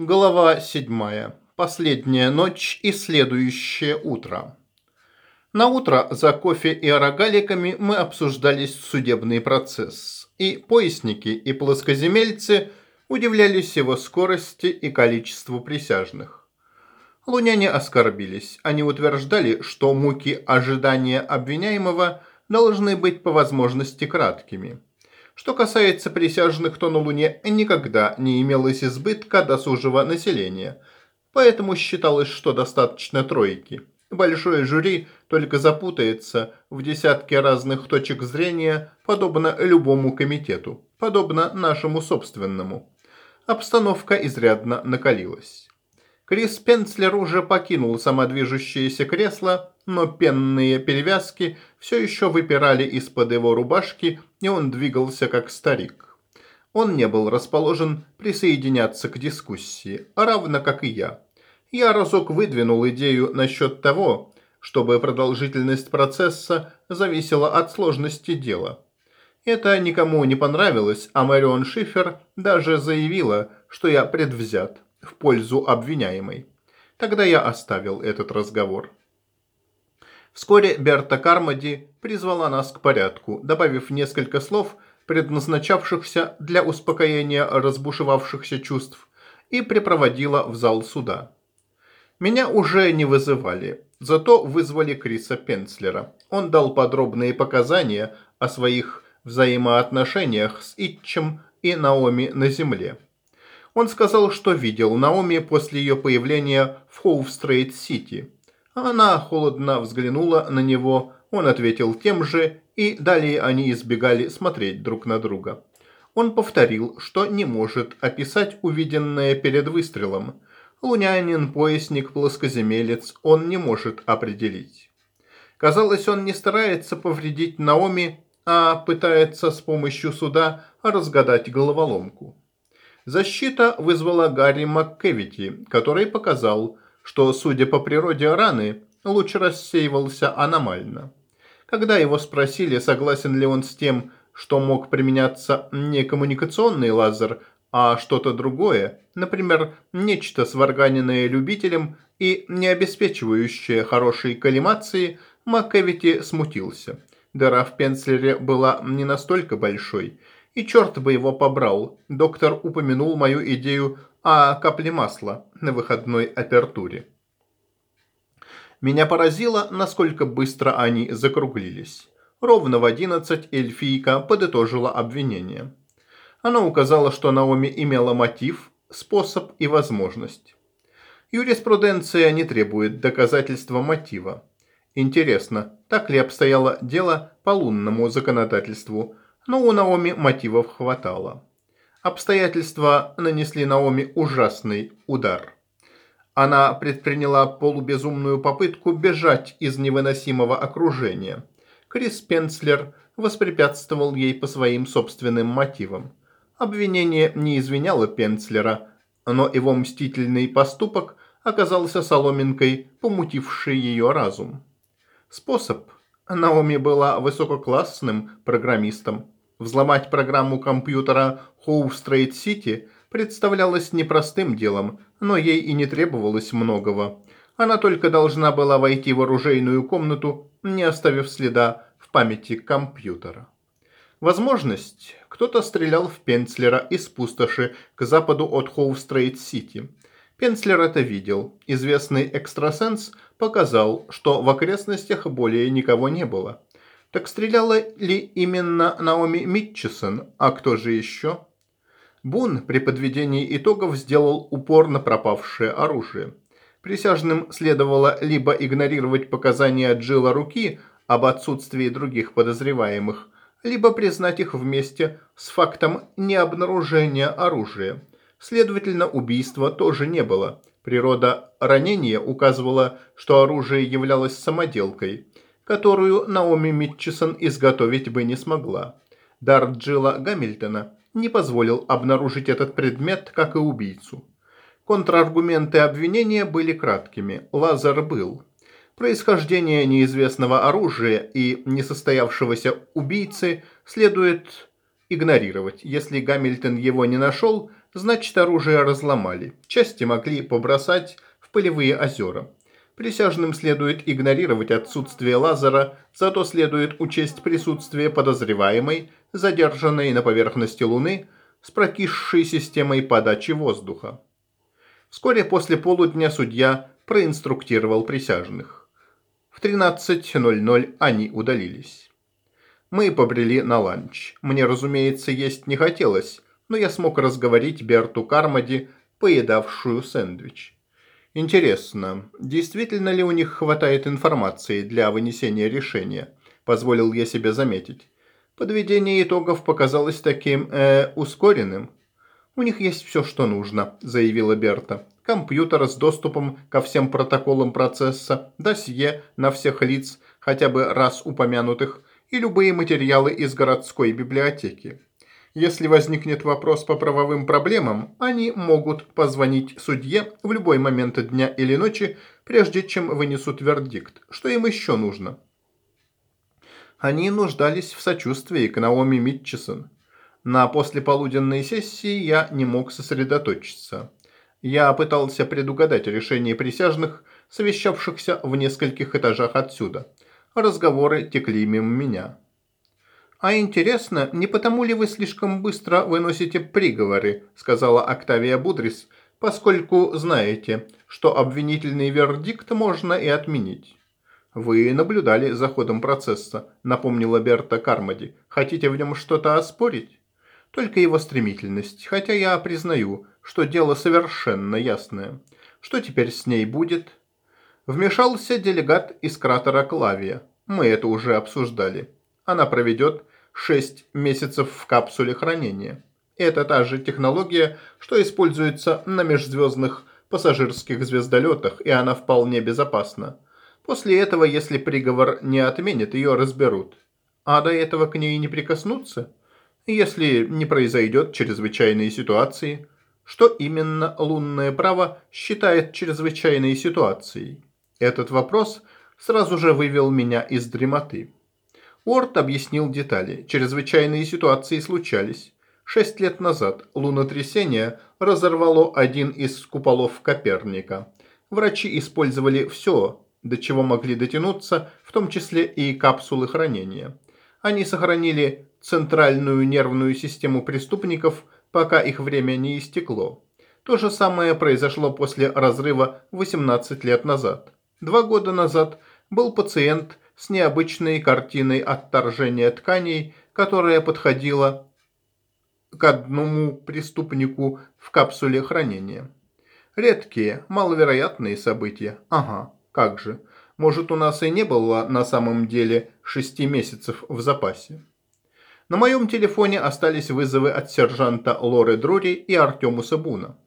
Глава 7. Последняя ночь и следующее утро. На утро за кофе и орогаликами мы обсуждали судебный процесс, и поясники и плоскоземельцы удивлялись его скорости и количеству присяжных. Луняне оскорбились. Они утверждали, что муки ожидания обвиняемого должны быть по возможности краткими – что касается присяжных, то на Луне никогда не имелось избытка досужего населения, поэтому считалось, что достаточно тройки. Большое жюри только запутается в десятке разных точек зрения, подобно любому комитету, подобно нашему собственному. Обстановка изрядно накалилась. Крис Пенцлер уже покинул самодвижущееся кресло, но пенные перевязки все еще выпирали из-под его рубашки, и он двигался как старик. Он не был расположен присоединяться к дискуссии, равно как и я. Я разок выдвинул идею насчет того, чтобы продолжительность процесса зависела от сложности дела. Это никому не понравилось, а Мэрион Шифер даже заявила, что я предвзят в пользу обвиняемой. Тогда я оставил этот разговор. Вскоре Берта Кармоди призвала нас к порядку, добавив несколько слов, предназначавшихся для успокоения разбушевавшихся чувств, и припроводила в зал суда. Меня уже не вызывали, зато вызвали Криса Пенцлера. Он дал подробные показания о своих взаимоотношениях с Итчем и Наоми на земле. Он сказал, что видел Наоми после ее появления в Хоув-Стрейт-Сити. Она холодно взглянула на него, он ответил тем же, и далее они избегали смотреть друг на друга. Он повторил, что не может описать увиденное перед выстрелом. Лунянин, поясник, плоскоземелец он не может определить. Казалось, он не старается повредить Наоми, а пытается с помощью суда разгадать головоломку. Защита вызвала Гарри МакКевити, который показал, что, судя по природе раны, луч рассеивался аномально. Когда его спросили, согласен ли он с тем, что мог применяться не коммуникационный лазер, а что-то другое, например, нечто сварганенное любителем и не обеспечивающее хорошей коллимации, МакКевити смутился. Дыра в пенслере была не настолько большой, и черт бы его побрал, доктор упомянул мою идею о капле масла на выходной апертуре. Меня поразило, насколько быстро они закруглились. Ровно в одиннадцать эльфийка подытожила обвинение. Она указала, что Наоми имела мотив, способ и возможность. Юриспруденция не требует доказательства мотива. Интересно, так ли обстояло дело по лунному законодательству – но у Наоми мотивов хватало. Обстоятельства нанесли Наоми ужасный удар. Она предприняла полубезумную попытку бежать из невыносимого окружения. Крис Пенцлер воспрепятствовал ей по своим собственным мотивам. Обвинение не извиняло Пенцлера, но его мстительный поступок оказался соломинкой, помутившей ее разум. Способ. Наоми была высококлассным программистом. Взломать программу компьютера Хоув-Стрейт-Сити представлялось непростым делом, но ей и не требовалось многого. Она только должна была войти в оружейную комнату, не оставив следа в памяти компьютера. Возможность. Кто-то стрелял в Пенцлера из пустоши к западу от Хоув-Стрейт-Сити. Пенцлер это видел. Известный экстрасенс показал, что в окрестностях более никого не было. Так стреляла ли именно Наоми Митчесон, а кто же еще? Бун при подведении итогов сделал упор на пропавшее оружие. Присяжным следовало либо игнорировать показания Джилла Руки об отсутствии других подозреваемых, либо признать их вместе с фактом необнаружения оружия. Следовательно, убийства тоже не было. Природа ранения указывала, что оружие являлось самоделкой – которую Наоми Митчесон изготовить бы не смогла. Дар Джилла Гамильтона не позволил обнаружить этот предмет, как и убийцу. Контраргументы обвинения были краткими. Лазер был. Происхождение неизвестного оружия и несостоявшегося убийцы следует игнорировать. Если Гамильтон его не нашел, значит оружие разломали. Части могли побросать в пылевые озера. Присяжным следует игнорировать отсутствие лазера, зато следует учесть присутствие подозреваемой, задержанной на поверхности Луны, с прокисшей системой подачи воздуха. Вскоре после полудня судья проинструктировал присяжных. В 13.00 они удалились. Мы побрели на ланч. Мне, разумеется, есть не хотелось, но я смог разговорить Берту Кармоди, поедавшую сэндвич. Интересно, действительно ли у них хватает информации для вынесения решения? Позволил я себе заметить. Подведение итогов показалось таким, э, ускоренным. У них есть все, что нужно, заявила Берта. Компьютер с доступом ко всем протоколам процесса, досье на всех лиц, хотя бы раз упомянутых, и любые материалы из городской библиотеки. Если возникнет вопрос по правовым проблемам, они могут позвонить судье в любой момент дня или ночи, прежде чем вынесут вердикт. Что им еще нужно? Они нуждались в сочувствии к Наоми Митчесон. На послеполуденной сессии я не мог сосредоточиться. Я пытался предугадать решение присяжных, совещавшихся в нескольких этажах отсюда. Разговоры текли мимо меня. «А интересно, не потому ли вы слишком быстро выносите приговоры?» – сказала Октавия Будрис, поскольку знаете, что обвинительный вердикт можно и отменить. «Вы наблюдали за ходом процесса», – напомнила Берта Кармоди. «Хотите в нем что-то оспорить?» «Только его стремительность, хотя я признаю, что дело совершенно ясное. Что теперь с ней будет?» Вмешался делегат из кратера Клавия. Мы это уже обсуждали. Она проведет 6 месяцев в капсуле хранения. Это та же технология, что используется на межзвездных пассажирских звездолетах, и она вполне безопасна. После этого, если приговор не отменят, ее разберут. А до этого к ней не прикоснуться? Если не произойдет чрезвычайные ситуации, что именно лунное право считает чрезвычайной ситуацией? Этот вопрос сразу же вывел меня из дремоты. Уорд объяснил детали. Чрезвычайные ситуации случались. Шесть лет назад лунотрясение разорвало один из куполов Коперника. Врачи использовали все, до чего могли дотянуться, в том числе и капсулы хранения. Они сохранили центральную нервную систему преступников, пока их время не истекло. То же самое произошло после разрыва 18 лет назад. Два года назад был пациент с необычной картиной отторжения тканей, которая подходила к одному преступнику в капсуле хранения. Редкие, маловероятные события. Ага. Как же? Может, у нас и не было на самом деле шести месяцев в запасе? На моем телефоне остались вызовы от сержанта Лоры Друри и Артемуса Буна.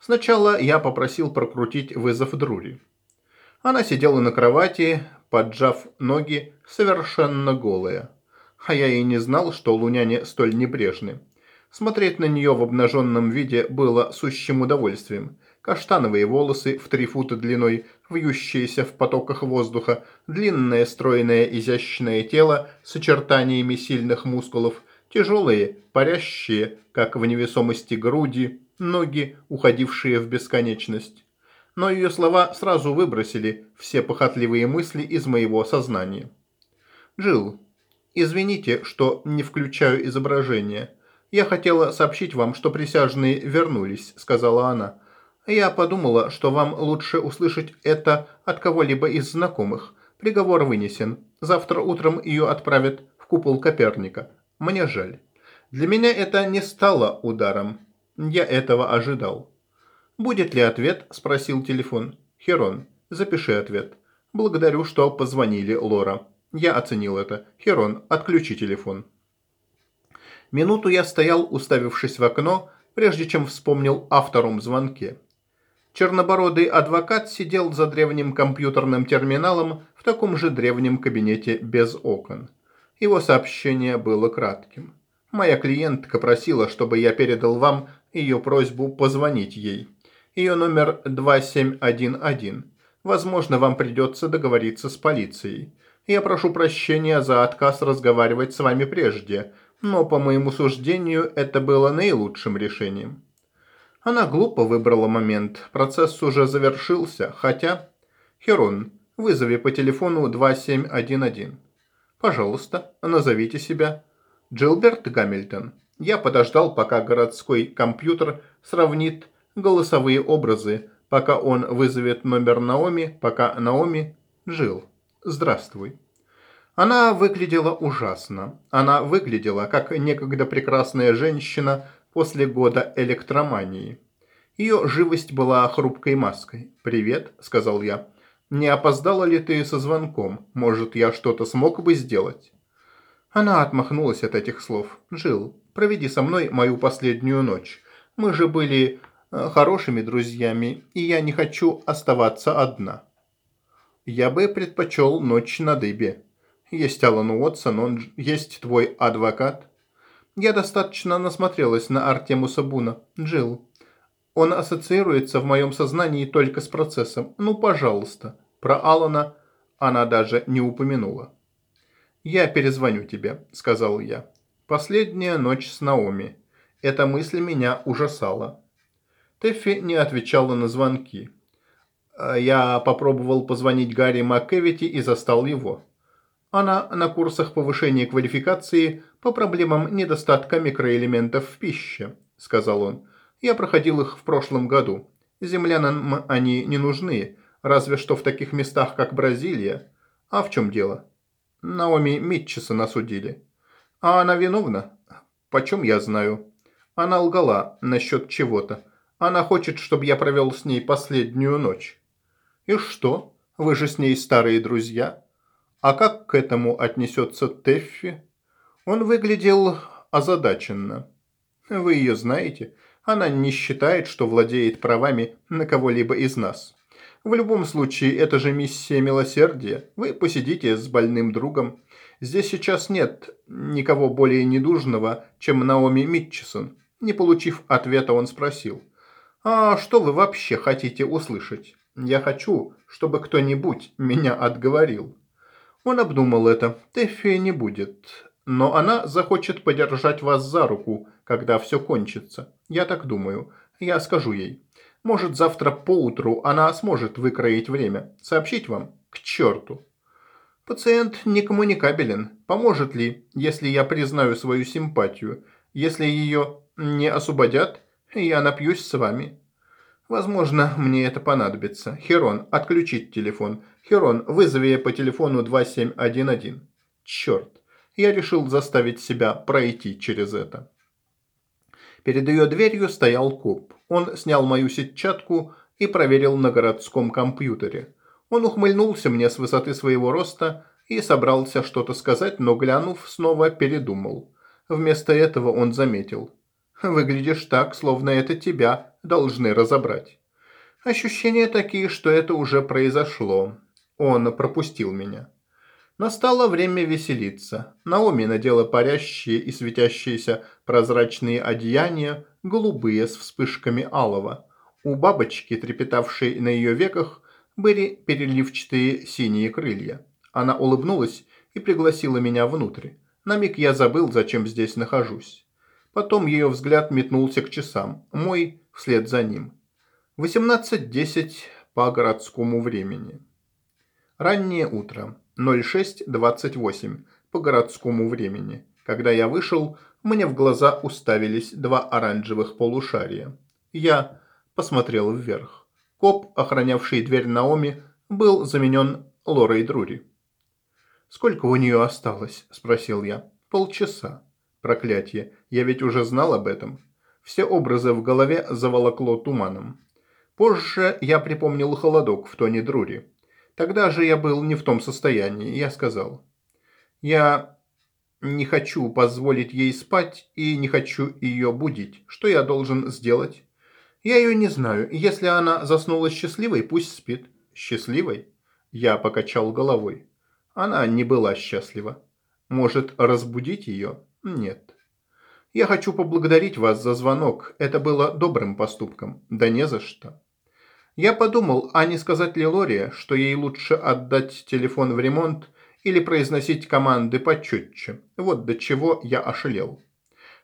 Сначала я попросил прокрутить вызов Друри. Она сидела на кровати, поджав ноги, совершенно голая. А я и не знал, что луняне столь небрежны. Смотреть на нее в обнаженном виде было сущим удовольствием – каштановые волосы в три фута длиной, вьющиеся в потоках воздуха, длинное стройное изящное тело с очертаниями сильных мускулов, тяжелые, парящие, как в невесомости груди, ноги, уходившие в бесконечность. Но ее слова сразу выбросили все похотливые мысли из моего сознания. Джилл, извините, что не включаю изображение. Я хотела сообщить вам, что присяжные вернулись», – сказала она. Я подумала, что вам лучше услышать это от кого-либо из знакомых. Приговор вынесен. Завтра утром ее отправят в купол Коперника. Мне жаль. Для меня это не стало ударом. Я этого ожидал. «Будет ли ответ?» – спросил телефон. «Херон, запиши ответ. Благодарю, что позвонили, Лора. Я оценил это. Херон, отключи телефон». Минуту я стоял, уставившись в окно, прежде чем вспомнил о втором звонке. Чернобородый адвокат сидел за древним компьютерным терминалом в таком же древнем кабинете без окон. Его сообщение было кратким. Моя клиентка просила, чтобы я передал вам ее просьбу позвонить ей. Ее номер 2711. Возможно, вам придется договориться с полицией. Я прошу прощения за отказ разговаривать с вами прежде, но, по моему суждению, это было наилучшим решением. Она глупо выбрала момент. Процесс уже завершился, хотя... Херон, вызови по телефону 2711. Пожалуйста, назовите себя. Джилберт Гамильтон. Я подождал, пока городской компьютер сравнит голосовые образы, пока он вызовет номер Наоми, пока Наоми... Джилл, здравствуй. Она выглядела ужасно. Она выглядела, как некогда прекрасная женщина после года электромании. Ее живость была хрупкой маской. «Привет», — сказал я. «Не опоздала ли ты со звонком? Может, я что-то смог бы сделать?» Она отмахнулась от этих слов. «Джилл, проведи со мной мою последнюю ночь. Мы же были хорошими друзьями, и я не хочу оставаться одна». «Я бы предпочел ночь на дыбе», есть Алан Уотсон, он есть твой адвокат. Я достаточно насмотрелась на Артемуса Буна. Джилл. Он ассоциируется в моем сознании только с процессом. Ну, пожалуйста. Про Алана она даже не упомянула. «Я перезвоню тебе», – сказал я. «Последняя ночь с Наоми. Эта мысль меня ужасала». Тэффи не отвечала на звонки. Я попробовал позвонить Гарри МакКевити и застал его. Она на курсах повышения квалификации по проблемам недостатка микроэлементов в пище», – сказал он. «Я проходил их в прошлом году. Землянам они не нужны, разве что в таких местах, как Бразилия. А в чем дело?» Наоми Митчеса осудили. «А она виновна?» «Почем я знаю?» «Она лгала насчет чего-то. Она хочет, чтобы я провел с ней последнюю ночь». «И что? Вы же с ней старые друзья?» А как к этому отнесется Теффи? Он выглядел озадаченно. Вы ее знаете. Она не считает, что владеет правами на кого-либо из нас. В любом случае, это же миссия милосердия. Вы посидите с больным другом. Здесь сейчас нет никого более недужного, чем Наоми Митчесон. Не получив ответа, он спросил. «А что вы вообще хотите услышать? Я хочу, чтобы кто-нибудь меня отговорил». Он обдумал это. Тэффи не будет. Но она захочет подержать вас за руку, когда все кончится. Я так думаю. Я скажу ей. Может, завтра поутру она сможет выкроить время. Сообщить вам? К черту. Пациент некоммуникабелен. Поможет ли, если я признаю свою симпатию? Если ее не освободят, я напьюсь с вами. Возможно, мне это понадобится. Херон, отключить телефон. Херон, вызови по телефону 2711. Черт, я решил заставить себя пройти через это. Перед ее дверью стоял коп. Он снял мою сетчатку и проверил на городском компьютере. Он ухмыльнулся мне с высоты своего роста и собрался что-то сказать, но глянув, снова передумал. Вместо этого он заметил. «Выглядишь так, словно это тебя должны разобрать». Ощущения такие, что это уже произошло. Он пропустил меня. Настало время веселиться. Наоми надела парящие и светящиеся прозрачные одеяния, голубые с вспышками алого. У бабочки, трепетавшей на ее веках, были переливчатые синие крылья. Она улыбнулась и пригласила меня внутрь. На миг я забыл, зачем здесь нахожусь. Потом ее взгляд метнулся к часам, мой вслед за ним. 18.10 по городскому времени. Раннее утро. 06.28 по городскому времени. Когда я вышел, мне в глаза уставились два оранжевых полушария. Я посмотрел вверх. Коп, охранявший дверь Наоми, был заменен Лорой Друри. «Сколько у нее осталось?» – спросил я. «Полчаса. Проклятие. Я ведь уже знал об этом. Все образы в голове заволокло туманом. Позже я припомнил холодок в тоне Друри. Тогда же я был не в том состоянии. Я сказал, я не хочу позволить ей спать и не хочу ее будить. Что я должен сделать? Я ее не знаю. Если она заснула счастливой, пусть спит. Счастливой? Я покачал головой. Она не была счастлива. Может, разбудить ее? Нет. Я хочу поблагодарить вас за звонок. Это было добрым поступком. Да не за что. Я подумал, а не сказать ли Лоре, что ей лучше отдать телефон в ремонт или произносить команды почетче. Вот до чего я ошалел.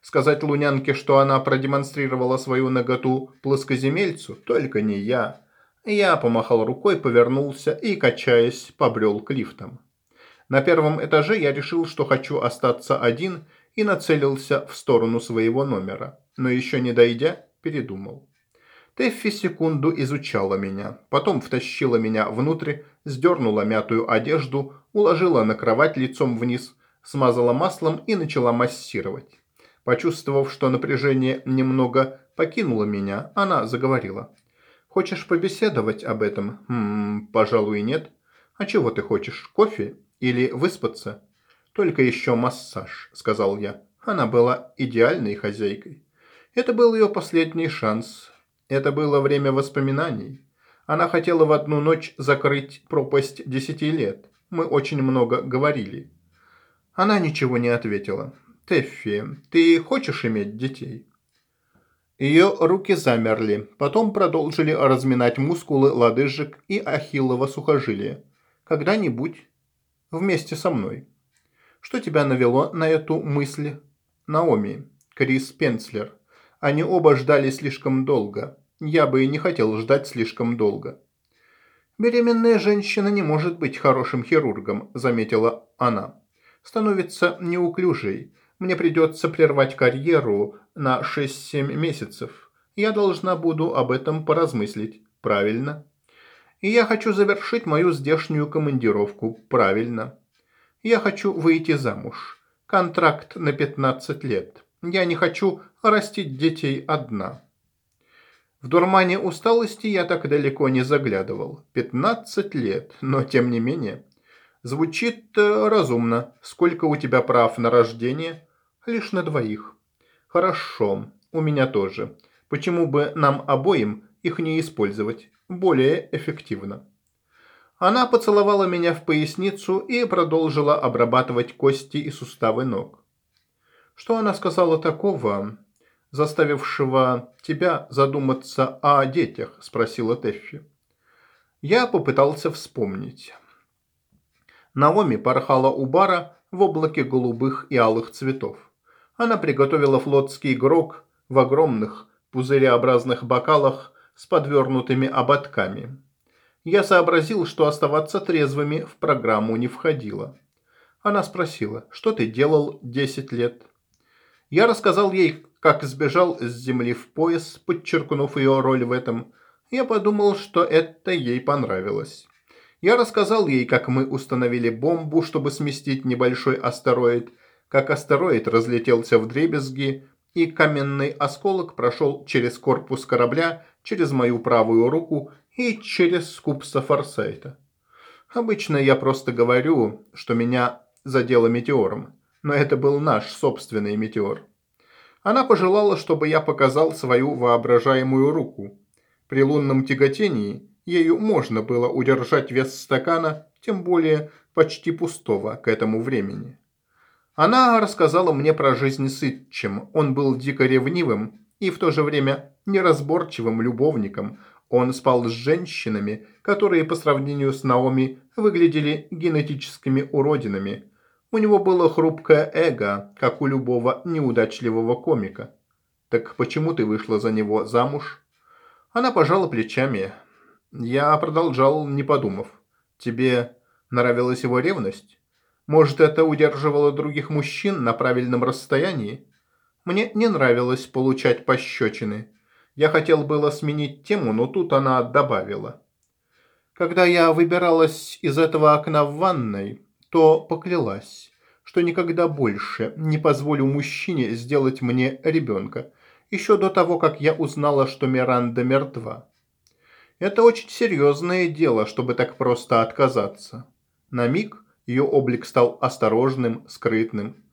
Сказать Лунянке, что она продемонстрировала свою наготу плоскоземельцу, только не я. Я помахал рукой, повернулся и, качаясь, побрел к лифтам. На первом этаже я решил, что хочу остаться один и нацелился в сторону своего номера. Но еще не дойдя, передумал. Тэффи секунду изучала меня, потом втащила меня внутрь, сдернула мятую одежду, уложила на кровать лицом вниз, смазала маслом и начала массировать. Почувствовав, что напряжение немного покинуло меня, она заговорила. «Хочешь побеседовать об этом?» «Хм, пожалуй, нет. А чего ты хочешь, кофе или выспаться?» «Только еще массаж», – сказал я. Она была идеальной хозяйкой. Это был ее последний шанс. Это было время воспоминаний. Она хотела в одну ночь закрыть пропасть десяти лет. Мы очень много говорили. Она ничего не ответила. «Тэффи, ты хочешь иметь детей?» Ее руки замерли, потом продолжили разминать мускулы лодыжек и ахиллово сухожилия. «Когда-нибудь вместе со мной». «Что тебя навело на эту мысль?» «Наоми, Крис Пенцлер. Они оба ждали слишком долго. Я бы и не хотел ждать слишком долго». «Беременная женщина не может быть хорошим хирургом», – заметила она. «Становится неуклюжей. Мне придется прервать карьеру на 6-7 месяцев. Я должна буду об этом поразмыслить. Правильно. И я хочу завершить мою здешнюю командировку. Правильно. Я хочу выйти замуж. Контракт на 15 лет. Я не хочу растить детей одна. В дурмане усталости я так далеко не заглядывал. 15 лет, но тем не менее. Звучит э, разумно. Сколько у тебя прав на рождение? Лишь на двоих. Хорошо, у меня тоже. Почему бы нам обоим их не использовать? Более эффективно. Она поцеловала меня в поясницу и продолжила обрабатывать кости и суставы ног. Что она сказала такого, заставившего тебя задуматься о детях?» – спросила Тэффи. Я попытался вспомнить. Наоми порхала у бара в облаке голубых и алых цветов. Она приготовила флотский грог в огромных пузыреобразных бокалах с подвернутыми ободками. Я сообразил, что оставаться трезвыми в программу не входило. Она спросила, что ты делал 10 лет? Я рассказал ей, как сбежал с земли в пояс, подчеркнув ее роль в этом. Я подумал, что это ей понравилось. Я рассказал ей, как мы установили бомбу, чтобы сместить небольшой астероид, как астероид разлетелся в дребезги, и каменный осколок прошел через корпус корабля, через мою правую руку и через скупса Форсайта. Обычно я просто говорю, что меня задело метеором, но это был наш собственный метеор. Она пожелала, чтобы я показал свою воображаемую руку. При лунном тяготении Ею можно было удержать вес стакана, тем более почти пустого к этому времени. Она рассказала мне про жизнь Сытчем. Он был дико ревнивым и в то же время неразборчивым любовником. Он спал с женщинами, которые по сравнению с Наоми выглядели генетическими уродинами. У него было хрупкое эго, как у любого неудачливого комика. «Так почему ты вышла за него замуж?» Она пожала плечами. Я продолжал, не подумав. Тебе нравилась его ревность? Может, это удерживало других мужчин на правильном расстоянии? Мне не нравилось получать пощечины. Я хотел было сменить тему, но тут она добавила. Когда я выбиралась из этого окна в ванной, то поклялась, что никогда больше не позволю мужчине сделать мне ребенка, еще до того, как я узнала, что Миранда мертва. Это очень серьезное дело, чтобы так просто отказаться. На миг ее облик стал осторожным, скрытным.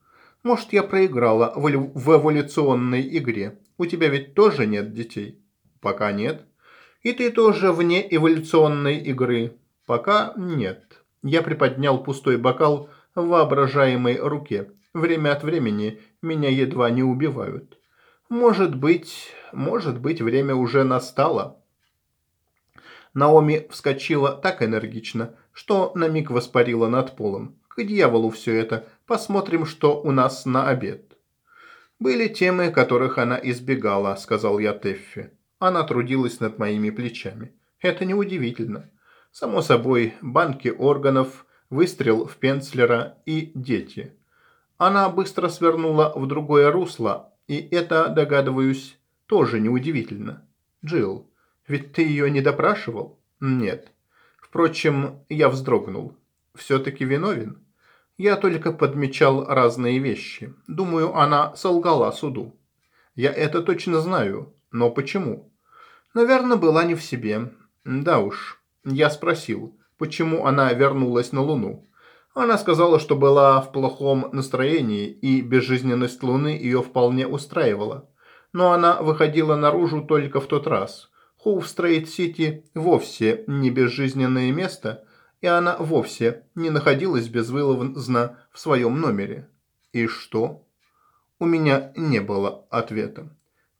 Может, я проиграла в, в эволюционной игре. У тебя ведь тоже нет детей? Пока нет. И ты тоже вне эволюционной игры? Пока нет. Я приподнял пустой бокал в воображаемой руке. Время от времени меня едва не убивают. Может быть, может быть, время уже настало. Наоми вскочила так энергично, что на миг воспарила над полом. К дьяволу все это. Посмотрим, что у нас на обед. «Были темы, которых она избегала», – сказал я Теффи. Она трудилась над моими плечами. Это неудивительно. Само собой, банки органов, выстрел в Пенцлера и дети. Она быстро свернула в другое русло, и это, догадываюсь, тоже неудивительно. Джилл, ведь ты ее не допрашивал? Нет. Впрочем, я вздрогнул. Все-таки виновен? Я только подмечал разные вещи. Думаю, она солгала суду. Я это точно знаю. Но почему? Наверное, была не в себе. Да уж. Я спросил, почему она вернулась на Луну. Она сказала, что была в плохом настроении, и безжизненность Луны ее вполне устраивала. Но она выходила наружу только в тот раз. Хоув-Стрейт-Сити вовсе не безжизненное место, и она вовсе не находилась безвылазно в своем номере. И что? У меня не было ответа.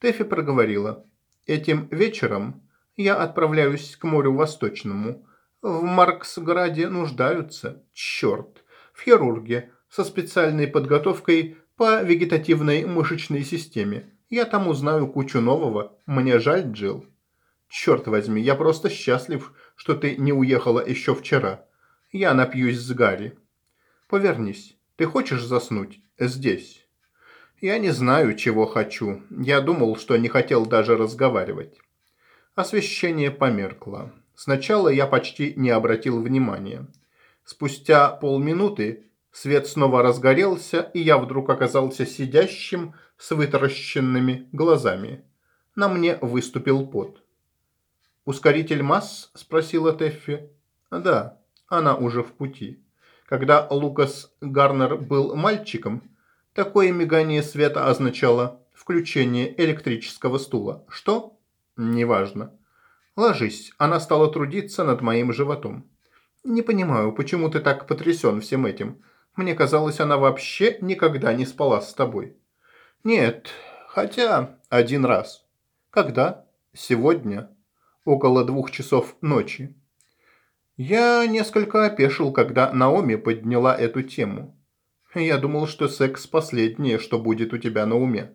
Тэфи проговорила. Этим вечером я отправляюсь к морю Восточному. В Марксграде нуждаются, черт, в хирурге со специальной подготовкой по вегетативной мышечной системе. Я там узнаю кучу нового. Мне жаль, Джилл. Черт возьми, я просто счастлив, что ты не уехала еще вчера. Я напьюсь с Гарри. Повернись. Ты хочешь заснуть? Здесь. Я не знаю, чего хочу. Я думал, что не хотел даже разговаривать. Освещение померкло. Сначала я почти не обратил внимания. Спустя полминуты свет снова разгорелся, и я вдруг оказался сидящим с вытаращенными глазами. На мне выступил пот. «Ускоритель масс?» – спросила Теффи. «Да, она уже в пути. Когда Лукас Гарнер был мальчиком, Такое мигание света означало включение электрического стула. Что? Неважно. Ложись, она стала трудиться над моим животом. Не понимаю, почему ты так потрясен всем этим. Мне казалось, она вообще никогда не спала с тобой. Нет, хотя один раз. Когда? Сегодня. Около двух часов ночи. Я несколько опешил, когда Наоми подняла эту тему. Я думал, что секс последнее, что будет у тебя на уме.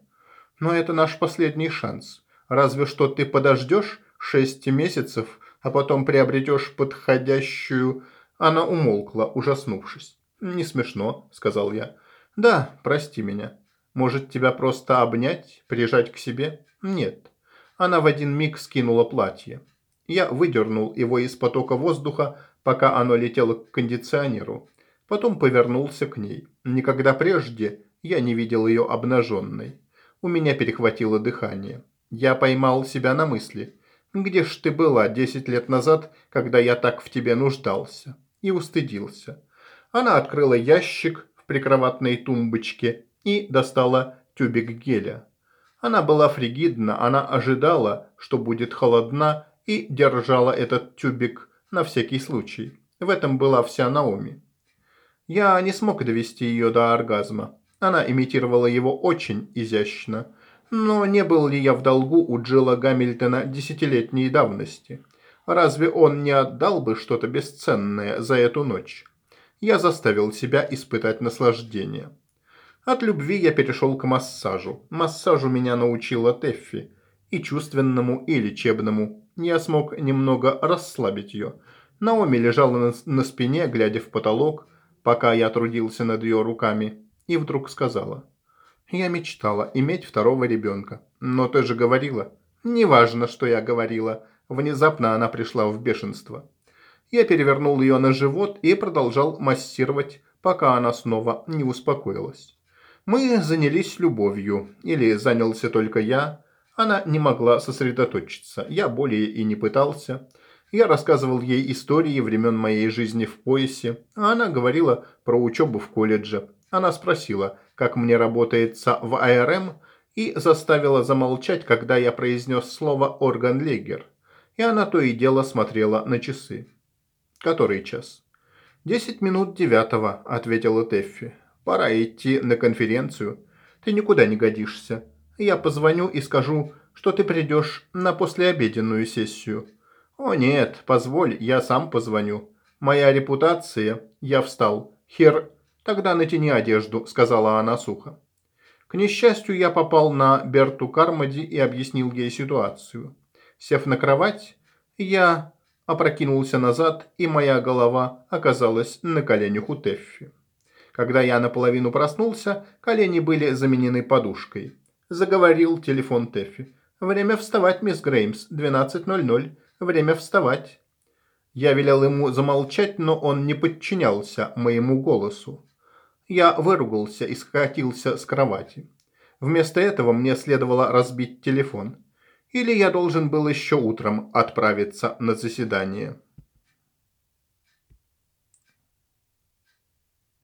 Но это наш последний шанс. Разве что ты подождешь шесть месяцев, а потом приобретешь подходящую...» Она умолкла, ужаснувшись. «Не смешно», — сказал я. «Да, прости меня. Может, тебя просто обнять, прижать к себе?» «Нет». Она в один миг скинула платье. Я выдернул его из потока воздуха, пока оно летело к кондиционеру. Потом повернулся к ней. Никогда прежде я не видел ее обнаженной. У меня перехватило дыхание. Я поймал себя на мысли. «Где ж ты была десять лет назад, когда я так в тебе нуждался?» И устыдился. Она открыла ящик в прикроватной тумбочке и достала тюбик геля. Она была фригидна, она ожидала, что будет холодна, и держала этот тюбик на всякий случай. В этом была вся Наоми. Я не смог довести ее до оргазма. Она имитировала его очень изящно. Но не был ли я в долгу у Джилла Гамильтона десятилетней давности? Разве он не отдал бы что-то бесценное за эту ночь? Я заставил себя испытать наслаждение. От любви я перешел к массажу. Массажу меня научила Теффи. И чувственному, и лечебному. Я смог немного расслабить ее. Наоми лежала на, на спине, глядя в потолок, пока я трудился над ее руками, и вдруг сказала. «Я мечтала иметь второго ребенка. Но ты же говорила». «Неважно, что я говорила». Внезапно она пришла в бешенство. Я перевернул ее на живот и продолжал массировать, пока она снова не успокоилась. Мы занялись любовью, или занялся только я. Она не могла сосредоточиться, я более и не пытался. Я рассказывал ей истории времен моей жизни в поясе, а она говорила про учебу в колледже. Она спросила, как мне работается в АРМ, и заставила замолчать, когда я произнес слово «органлегер». И она то и дело смотрела на часы. «Который час?» «Десять минут девятого», – ответила Теффи. «Пора идти на конференцию. Ты никуда не годишься. Я позвоню и скажу, что ты придешь на послеобеденную сессию». «О нет, позволь, я сам позвоню. Моя репутация...» Я встал. «Хер...» «Тогда натяни одежду», — сказала она сухо. К несчастью, я попал на Берту Кармоди и объяснил ей ситуацию. Сев на кровать, я опрокинулся назад, и моя голова оказалась на коленях у Теффи. Когда я наполовину проснулся, колени были заменены подушкой. Заговорил телефон Теффи. «Время вставать, мисс Греймс. 12.00. Время вставать». Я велел ему замолчать, но он не подчинялся моему голосу. Я выругался и скатился с кровати. Вместо этого мне следовало разбить телефон. Или я должен был еще утром отправиться на заседание.